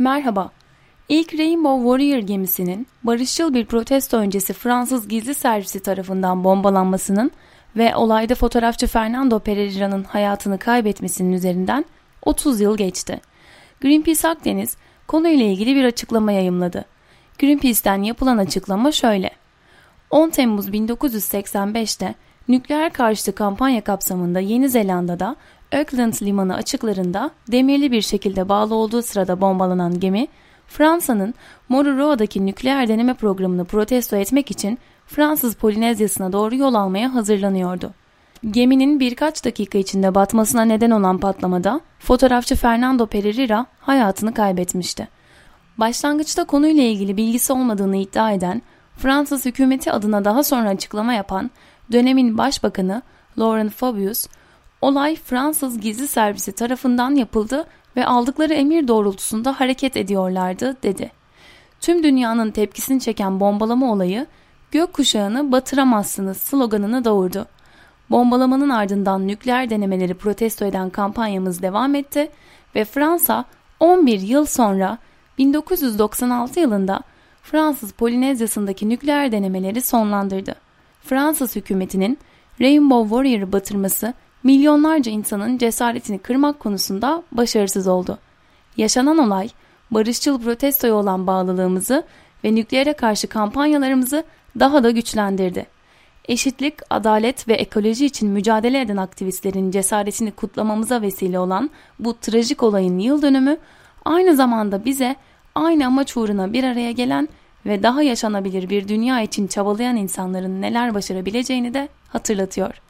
Merhaba. İlk Rainbow Warrior gemisinin barışçıl bir protesto öncesi Fransız gizli servisi tarafından bombalanmasının ve olayda fotoğrafçı Fernando Pereira'nın hayatını kaybetmesinin üzerinden 30 yıl geçti. Greenpeace Akdeniz konuyla ilgili bir açıklama yayımladı. Greenpeace'ten yapılan açıklama şöyle. 10 Temmuz 1985'te nükleer karşıtı kampanya kapsamında Yeni Zelanda'da Auckland limanı açıklarında demirli bir şekilde bağlı olduğu sırada bombalanan gemi, Fransa'nın Moruroa'daki nükleer deneme programını protesto etmek için Fransız Polinezyası'na doğru yol almaya hazırlanıyordu. Geminin birkaç dakika içinde batmasına neden olan patlamada fotoğrafçı Fernando Pereira hayatını kaybetmişti. Başlangıçta konuyla ilgili bilgisi olmadığını iddia eden, Fransız hükümeti adına daha sonra açıklama yapan dönemin başbakanı Laurent Fabius, olay Fransız gizli servisi tarafından yapıldı ve aldıkları emir doğrultusunda hareket ediyorlardı dedi. Tüm dünyanın tepkisini çeken bombalama olayı gökkuşağını batıramazsınız sloganını doğurdu. Bombalamanın ardından nükleer denemeleri protesto eden kampanyamız devam etti ve Fransa 11 yıl sonra 1996 yılında Fransız Polinezyası'ndaki nükleer denemeleri sonlandırdı. Fransız hükümetinin Rainbow Warrior'ı batırması milyonlarca insanın cesaretini kırmak konusunda başarısız oldu. Yaşanan olay, barışçıl protestoya olan bağlılığımızı ve nükleere karşı kampanyalarımızı daha da güçlendirdi. Eşitlik, adalet ve ekoloji için mücadele eden aktivistlerin cesaretini kutlamamıza vesile olan bu trajik olayın yıl dönümü aynı zamanda bize aynı amaç uğruna bir araya gelen ve daha yaşanabilir bir dünya için çabalayan insanların neler başarabileceğini de hatırlatıyor.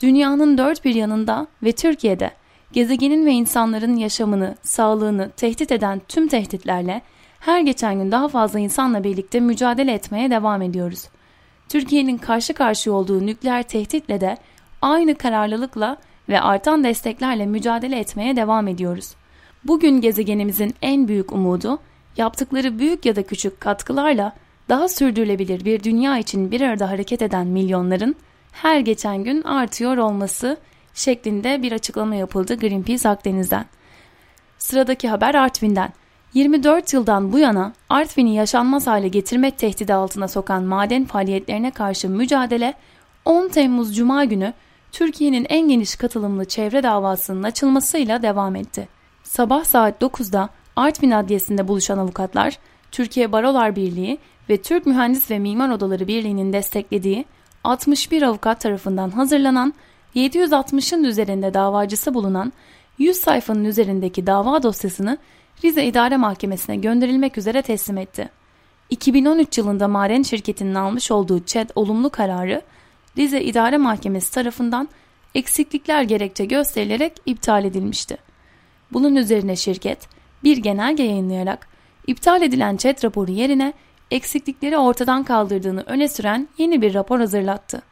Dünyanın dört bir yanında ve Türkiye'de gezegenin ve insanların yaşamını, sağlığını tehdit eden tüm tehditlerle her geçen gün daha fazla insanla birlikte mücadele etmeye devam ediyoruz. Türkiye'nin karşı karşıya olduğu nükleer tehditle de aynı kararlılıkla ve artan desteklerle mücadele etmeye devam ediyoruz. Bugün gezegenimizin en büyük umudu yaptıkları büyük ya da küçük katkılarla daha sürdürülebilir bir dünya için bir arada hareket eden milyonların her geçen gün artıyor olması şeklinde bir açıklama yapıldı Greenpeace Akdeniz'den. Sıradaki haber Artvin'den. 24 yıldan bu yana Artvin'i yaşanmaz hale getirmek tehdidi altına sokan maden faaliyetlerine karşı mücadele 10 Temmuz Cuma günü Türkiye'nin en geniş katılımlı çevre davasının açılmasıyla devam etti. Sabah saat 9'da Artvin Adliyesi'nde buluşan avukatlar, Türkiye Barolar Birliği ve Türk Mühendis ve Mimar Odaları Birliği'nin desteklediği 61 avukat tarafından hazırlanan 760'ın üzerinde davacısı bulunan 100 sayfanın üzerindeki dava dosyasını Rize İdare Mahkemesi'ne gönderilmek üzere teslim etti. 2013 yılında Maren şirketinin almış olduğu ÇED olumlu kararı Rize İdare Mahkemesi tarafından eksiklikler gerekçe gösterilerek iptal edilmişti. Bunun üzerine şirket bir genelge yayınlayarak iptal edilen ÇED raporu yerine eksiklikleri ortadan kaldırdığını öne süren yeni bir rapor hazırlattı.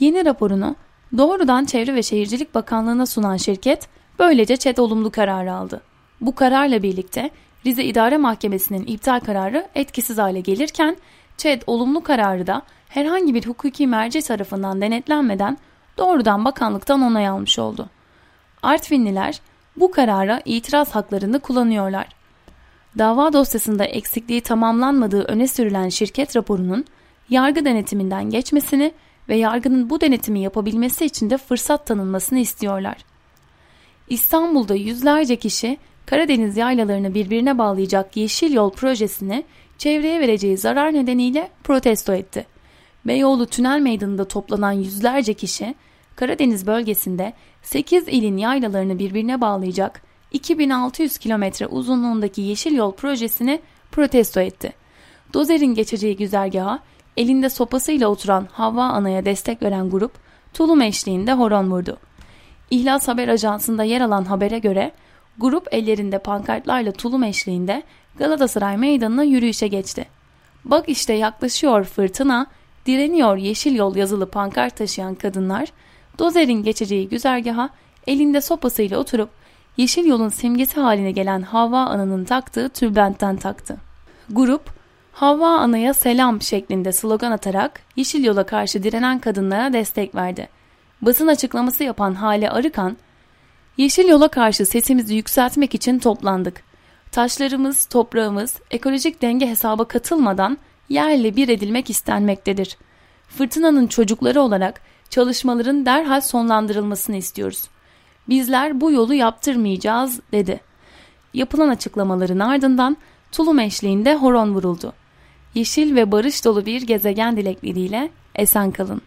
Yeni raporunu doğrudan Çevre ve Şehircilik Bakanlığı'na sunan şirket böylece ÇED olumlu kararı aldı. Bu kararla birlikte Rize İdare Mahkemesi'nin iptal kararı etkisiz hale gelirken ÇED olumlu kararı da herhangi bir hukuki merci tarafından denetlenmeden doğrudan bakanlıktan onay almış oldu. Artvinliler bu karara itiraz haklarını kullanıyorlar. Dava dosyasında eksikliği tamamlanmadığı öne sürülen şirket raporunun yargı denetiminden geçmesini ve yargının bu denetimi yapabilmesi için de fırsat tanınmasını istiyorlar. İstanbul'da yüzlerce kişi Karadeniz yaylalarını birbirine bağlayacak Yeşil Yol projesini çevreye vereceği zarar nedeniyle protesto etti. Beyoğlu Tünel Meydanı'nda toplanan yüzlerce kişi Karadeniz bölgesinde 8 ilin yaylalarını birbirine bağlayacak 2600 kilometre uzunluğundaki Yeşil Yol projesini protesto etti. Dozer'in geçeceği güzergaha elinde sopasıyla oturan Havva Ana'ya destek veren grup tulum eşliğinde horon vurdu. İhlas Haber Ajansı'nda yer alan habere göre grup ellerinde pankartlarla tulum eşliğinde Galatasaray Meydanı'na yürüyüşe geçti. Bak işte yaklaşıyor fırtına, direniyor yeşil yol yazılı pankart taşıyan kadınlar, Dozer'in geçeceği güzergaha elinde sopasıyla oturup yeşil yolun simgesi haline gelen Havva Ana'nın taktığı tülbentten taktı. Grup, Havva Ana'ya selam şeklinde slogan atarak yeşil yola karşı direnen kadınlara destek verdi. Basın açıklaması yapan Hale Arıkan, Yeşil yola karşı sesimizi yükseltmek için toplandık. taşlarımız, toprağımız ekolojik denge hesaba katılmadan yerle bir edilmek istenmektedir. Fırtınanın çocukları olarak çalışmaların derhal sonlandırılmasını istiyoruz. Bizler bu yolu yaptırmayacağız dedi. Yapılan açıklamaların ardından tulum eşliğinde horon vuruldu. Yeşil ve barış dolu bir gezegen dilekleriyle esen kalın.